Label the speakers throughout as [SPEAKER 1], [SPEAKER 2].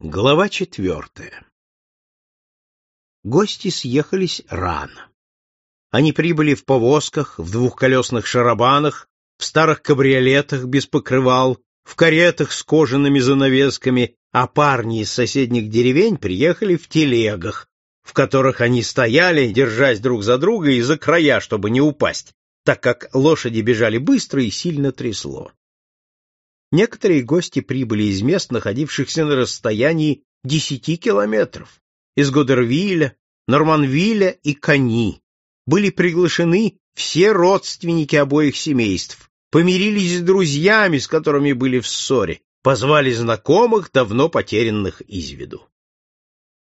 [SPEAKER 1] Глава четвертая Гости съехались рано. Они прибыли в повозках, в двухколесных шарабанах, в старых кабриолетах без покрывал, в каретах с кожаными занавесками, а парни из соседних деревень приехали в телегах, в которых они стояли, держась друг за друга и за края, чтобы не упасть, так как лошади бежали быстро и сильно трясло. Некоторые гости прибыли из мест, находившихся на расстоянии десяти километров, из Годервиля, Норманвиля и Кани. Были приглашены все родственники обоих семейств, помирились с друзьями, с которыми были в ссоре, позвали знакомых, давно потерянных из виду.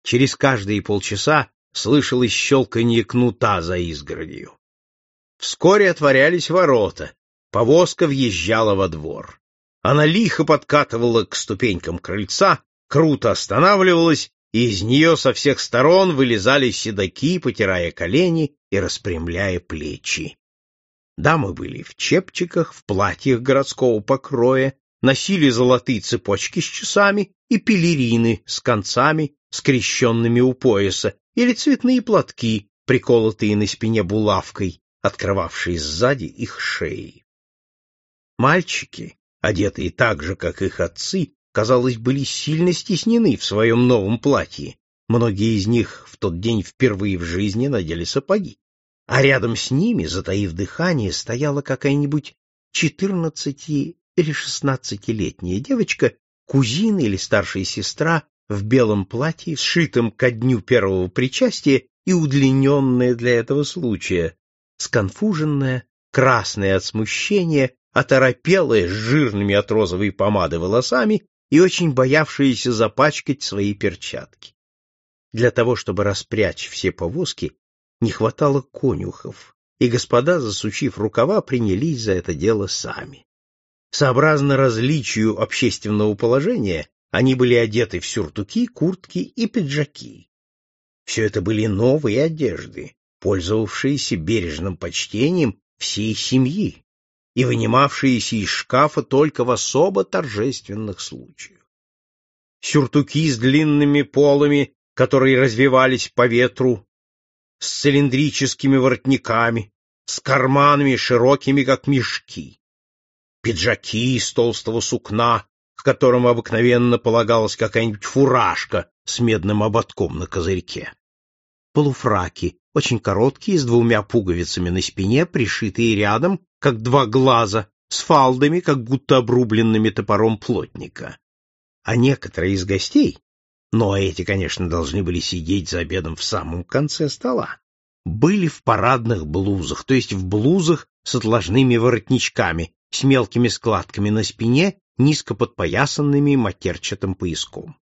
[SPEAKER 1] Через каждые полчаса слышалось щелканье кнута за изгородью. Вскоре отворялись ворота, повозка въезжала во двор. Она лихо подкатывала к ступенькам крыльца, круто останавливалась, и из нее со всех сторон вылезали седаки, потирая колени и распрямляя плечи. Дамы были в чепчиках, в платьях городского покроя, носили золотые цепочки с часами и пелерины с концами, скрещенными у пояса, или цветные платки, приколотые на спине булавкой, открывавшие сзади их шеи. Мальчики, одетые так же, как их отцы, казалось, были сильно стеснены в своем новом платье. Многие из них в тот день впервые в жизни надели сапоги. А рядом с ними, затаив дыхание, стояла какая-нибудь четырнадцати или шестнадцатилетняя девочка, кузина или старшая сестра в белом платье, сшитом ко дню первого причастия и удлиненное для этого случая, сконфуженная, красная от смущения, оторопелая с жирными от розовой помады волосами и очень боявшаяся запачкать свои перчатки. Для того, чтобы распрячь все повозки, не хватало конюхов, и господа, засучив рукава, принялись за это дело сами. Сообразно различию общественного положения, они были одеты в сюртуки, куртки и пиджаки. Все это были новые одежды, пользовавшиеся бережным почтением всей семьи и вынимавшиеся из шкафа только в особо торжественных случаях. Сюртуки с длинными полами, которые развивались по ветру, с цилиндрическими воротниками, с карманами широкими, как мешки. Пиджаки из толстого сукна, к которым обыкновенно полагалась какая-нибудь фуражка с медным ободком на козырьке. Полуфраки, очень короткие, с двумя пуговицами на спине, пришитые рядом, как два глаза, с фалдами, как будто обрубленными топором плотника. А некоторые из гостей, но эти, конечно, должны были сидеть за обедом в самом конце стола, были в парадных блузах, то есть в блузах с отложными воротничками, с мелкими складками на спине, низко подпоясанными матерчатым пояском.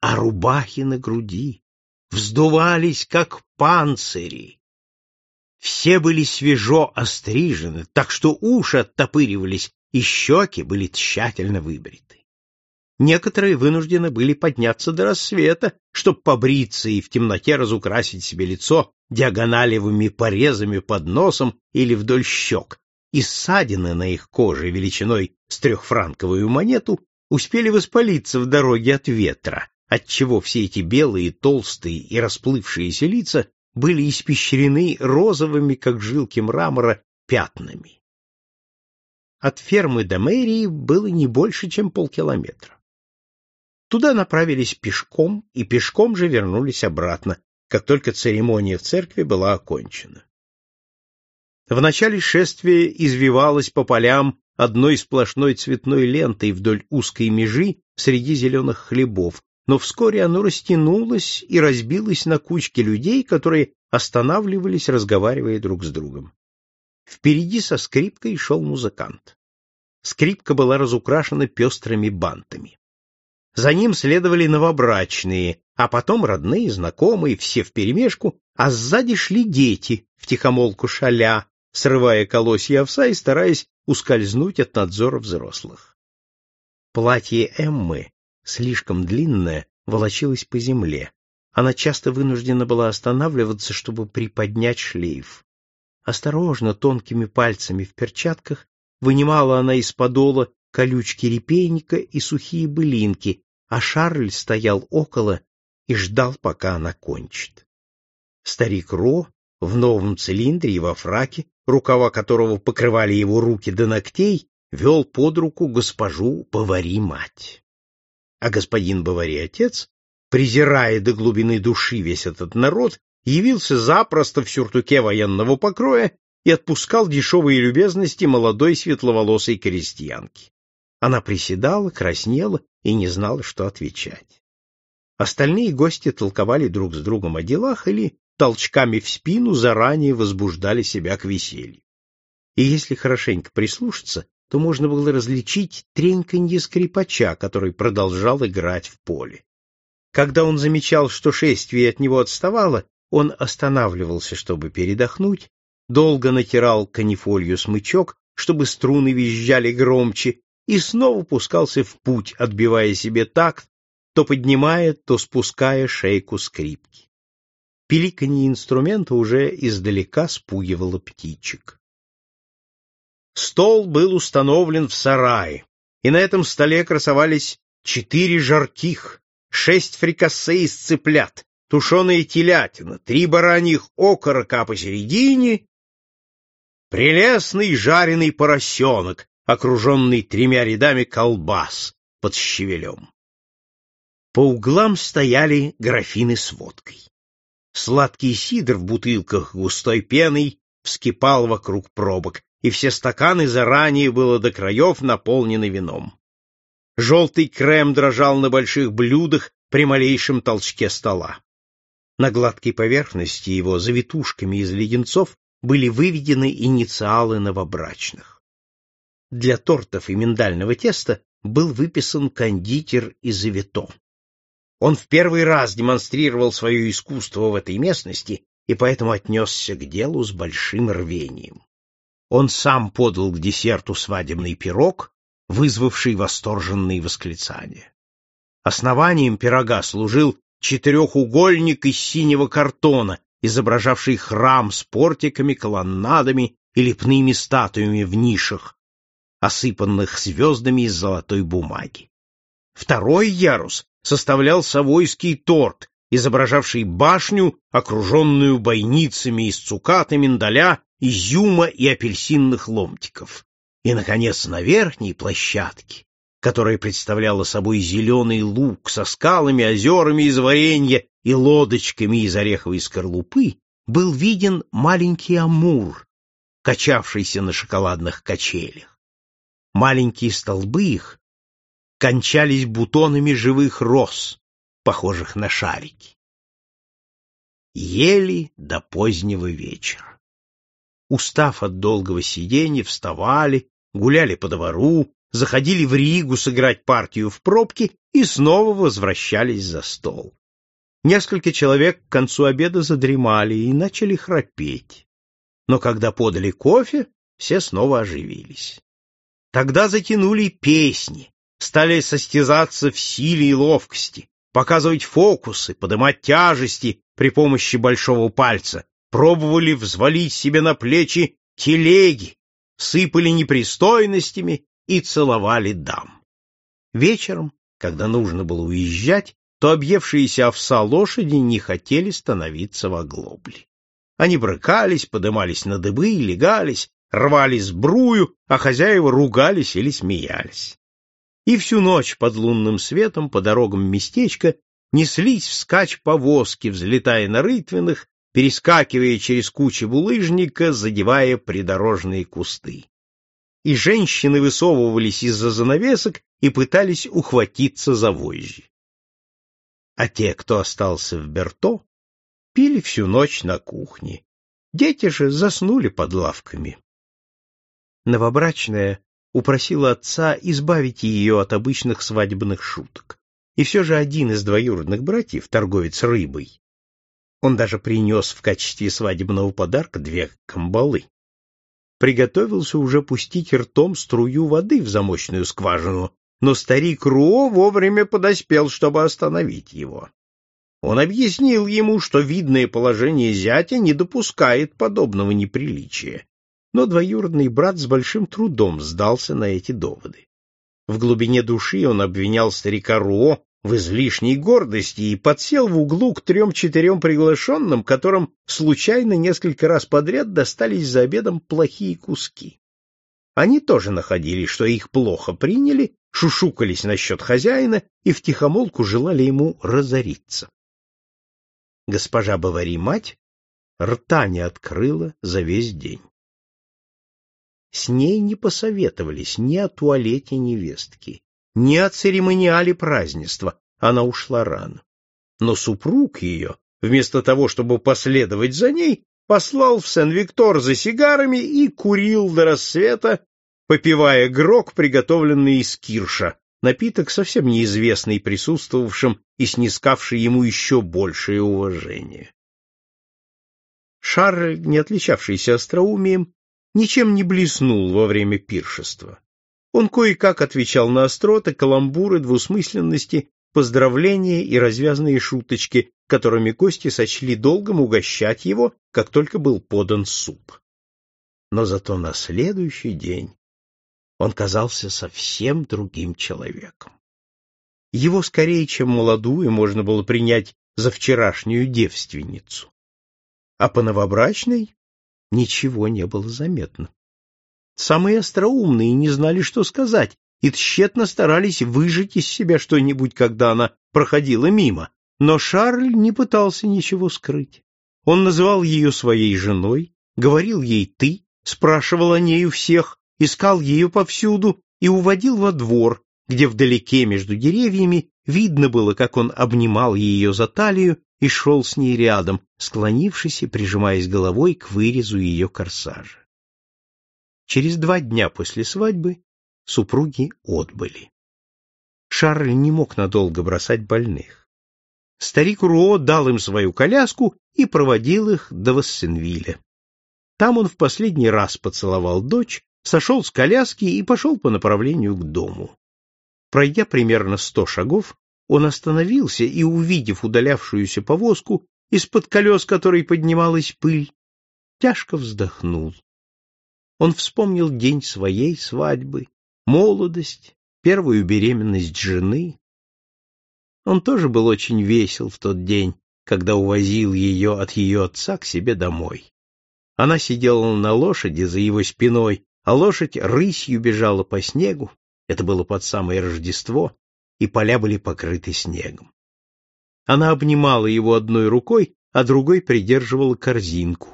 [SPEAKER 1] А рубахи на груди вздувались, как панцири, все были свежо острижены, так что уши оттопыривались, и щеки были тщательно выбриты. Некоторые вынуждены были подняться до рассвета, чтобы побриться и в темноте разукрасить себе лицо диагоналевыми порезами под носом или вдоль щек, и ссадины на их коже величиной с трехфранковую монету успели воспалиться в дороге от ветра, отчего все эти белые, толстые и расплывшиеся лица были испещрены розовыми, как жилки мрамора, пятнами. От фермы до мэрии было не больше, чем полкилометра. Туда направились пешком и пешком же вернулись обратно, как только церемония в церкви была окончена. В начале шествия извивалась по полям одной сплошной цветной лентой вдоль узкой межи среди зеленых хлебов, но вскоре оно растянулось и разбилось на кучки людей, которые останавливались, разговаривая друг с другом. Впереди со скрипкой шел музыкант. Скрипка была разукрашена пестрыми бантами. За ним следовали новобрачные, а потом родные, знакомые, все вперемешку, а сзади шли дети, втихомолку шаля, срывая колосья овса и стараясь ускользнуть от надзора взрослых. Платье Эммы слишком длинная, волочилась по земле. Она часто вынуждена была останавливаться, чтобы приподнять шлейф. Осторожно, тонкими пальцами в перчатках, вынимала она из подола колючки репейника и сухие былинки, а Шарль стоял около и ждал, пока она кончит. Старик Ро в новом цилиндре и во фраке, рукава которого покрывали его руки до ногтей, вел под руку госпожу Бавари-мать. А господин Бавари-отец, презирая до глубины души весь этот народ, явился запросто в сюртуке военного покроя и отпускал дешевые любезности молодой светловолосой крестьянки. Она приседала, краснела и не знала, что отвечать. Остальные гости толковали друг с другом о делах или толчками в спину заранее возбуждали себя к веселью. И если хорошенько прислушаться, то можно было различить треньканье скрипача, который продолжал играть в поле. Когда он замечал, что шествие от него отставало, он останавливался, чтобы передохнуть, долго натирал канифолью смычок, чтобы струны визжали громче, и снова пускался в путь, отбивая себе такт, то поднимая, то спуская шейку скрипки. Пиликанье инструмента уже издалека спугивало птичек. Стол был установлен в сарае, и на этом столе красовались четыре жарких, шесть фрикассе из цыплят, тушеная телятина, три бараньих окорока посередине, прелестный жареный поросенок, окруженный тремя рядами колбас под щавелем. По углам стояли графины с водкой. Сладкий сидр в бутылках густой пеной вскипал вокруг пробок, и все стаканы заранее было до краев наполнены вином. Желтый крем дрожал на больших блюдах при малейшем толчке стола. На гладкой поверхности его завитушками из леденцов были выведены инициалы новобрачных. Для тортов и миндального теста был выписан кондитер из Авито. Он в первый раз демонстрировал свое искусство в этой местности и поэтому отнесся к делу с большим рвением. Он сам подал к десерту свадебный пирог, вызвавший восторженные восклицания. Основанием пирога служил четырехугольник из синего картона, изображавший храм с портиками, колоннадами и лепными статуями в нишах, осыпанных звездами из золотой бумаги. Второй ярус составлял совойский торт, изображавший башню, окруженную бойницами из цуката, миндаля, изюма и апельсинных ломтиков. И, наконец, на верхней площадке, которая представляла собой зеленый луг со скалами, озерами из варенья и лодочками из ореховой скорлупы, был виден маленький амур, качавшийся на шоколадных качелях. Маленькие столбы их кончались бутонами живых роз, похожих на шарики. Ели до позднего вечера. Устав от долгого сидения, вставали, гуляли по двору, заходили в Ригу сыграть партию в пробке и снова возвращались за стол. Несколько человек к концу обеда задремали и начали храпеть. Но когда подали кофе, все снова оживились. Тогда затянули песни, стали состязаться в силе и ловкости, показывать фокусы, поднимать тяжести при помощи большого пальца, пробовали взвалить себе на плечи телеги, сыпали непристойностями и целовали дам. Вечером, когда нужно было уезжать, то объевшиеся овса лошади не хотели становиться в оглобли. Они брыкались, подымались на дыбы, легались, рвали сбрую, а хозяева ругались или смеялись и всю ночь под лунным светом по дорогам местечка неслись вскачь повозки, взлетая на рытвинах, перескакивая через кучи булыжника, задевая придорожные кусты. И женщины высовывались из-за занавесок и пытались ухватиться за вожжи. А те, кто остался в Берто, пили всю ночь на кухне. Дети же заснули под лавками. Новобрачная упросила отца избавить ее от обычных свадебных шуток. И все же один из двоюродных братьев, торговец рыбой, он даже принес в качестве свадебного подарка две камбалы, приготовился уже пустить ртом струю воды в замочную скважину, но старик Руо вовремя подоспел, чтобы остановить его. Он объяснил ему, что видное положение зятя не допускает подобного неприличия, но двоюродный брат с большим трудом сдался на эти доводы. В глубине души он обвинял старика Руо в излишней гордости и подсел в углу к трем-четырем приглашенным, которым случайно несколько раз подряд достались за обедом плохие куски. Они тоже находили, что их плохо приняли, шушукались насчет хозяина и втихомолку желали ему разориться. Госпожа Бавари-мать рта не открыла за весь день. С ней не посоветовались ни о туалете невестки, ни о церемониале празднества, она ушла рано. Но супруг ее, вместо того, чтобы последовать за ней, послал в Сен-Виктор за сигарами и курил до рассвета, попивая грок, приготовленный из кирша, напиток, совсем неизвестный присутствовавшим и снискавший ему еще большее уважение. Шарль, не отличавшийся остроумием, ничем не блеснул во время пиршества. Он кое-как отвечал на остроты, каламбуры, двусмысленности, поздравления и развязные шуточки, которыми гости сочли долгом угощать его, как только был подан суп. Но зато на следующий день он казался совсем другим человеком. Его скорее, чем молодую, можно было принять за вчерашнюю девственницу. А по новобрачной ничего не было заметно. Самые остроумные не знали, что сказать, и тщетно старались выжать из себя что-нибудь, когда она проходила мимо. Но Шарль не пытался ничего скрыть. Он называл ее своей женой, говорил ей «ты», спрашивал о ней у всех, искал ее повсюду и уводил во двор, где вдалеке между деревьями видно было, как он обнимал ее за талию и шел с ней рядом, склонившись и прижимаясь головой к вырезу ее корсажа. Через два дня после свадьбы супруги отбыли. Шарль не мог надолго бросать больных. Старик Руо дал им свою коляску и проводил их до Вассенвиля. Там он в последний раз поцеловал дочь, сошел с коляски и пошел по направлению к дому. Пройдя примерно сто шагов, он остановился и, увидев удалявшуюся повозку, из-под колес которой поднималась пыль, тяжко вздохнул. Он вспомнил день своей свадьбы, молодость, первую беременность жены. Он тоже был очень весел в тот день, когда увозил ее от ее отца к себе домой. Она сидела на лошади за его спиной, а лошадь рысью бежала по снегу, это было под самое Рождество, и поля были покрыты снегом. Она обнимала его одной рукой, а другой придерживала корзинку.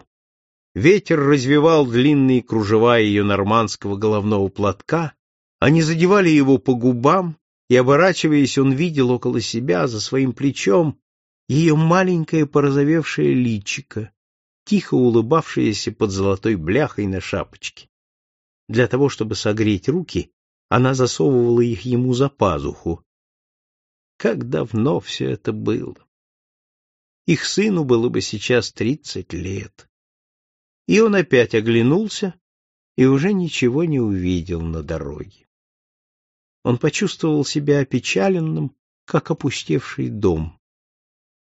[SPEAKER 1] Ветер развивал длинные кружева ее нормандского головного платка, они задевали его по губам, и, оборачиваясь, он видел около себя, за своим плечом, ее маленькое порозовевшее личико, тихо улыбавшееся под золотой бляхой на шапочке. Для того, чтобы согреть руки, она засовывала их ему за пазуху. Как давно все это было! Их сыну было бы сейчас тридцать лет. И он опять оглянулся и уже ничего не увидел на дороге. Он почувствовал себя опечаленным, как опустевший дом.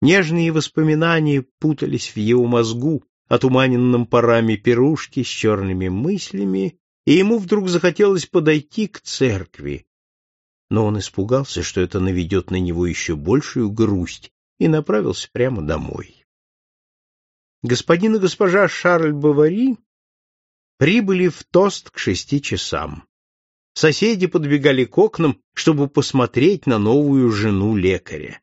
[SPEAKER 1] Нежные воспоминания путались в его мозгу, отуманенном парами пирушки с черными мыслями, и ему вдруг захотелось подойти к церкви. Но он испугался, что это наведет на него еще большую грусть, и направился прямо домой. Господин и госпожа Шарль Бавари прибыли в Тост к шести часам. Соседи подбегали к окнам, чтобы посмотреть на новую жену лекаря.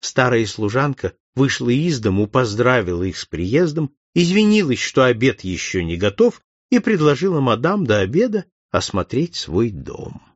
[SPEAKER 1] Старая служанка вышла из дому, поздравила их с приездом, извинилась, что обед еще не готов, и предложила мадам до обеда осмотреть свой дом.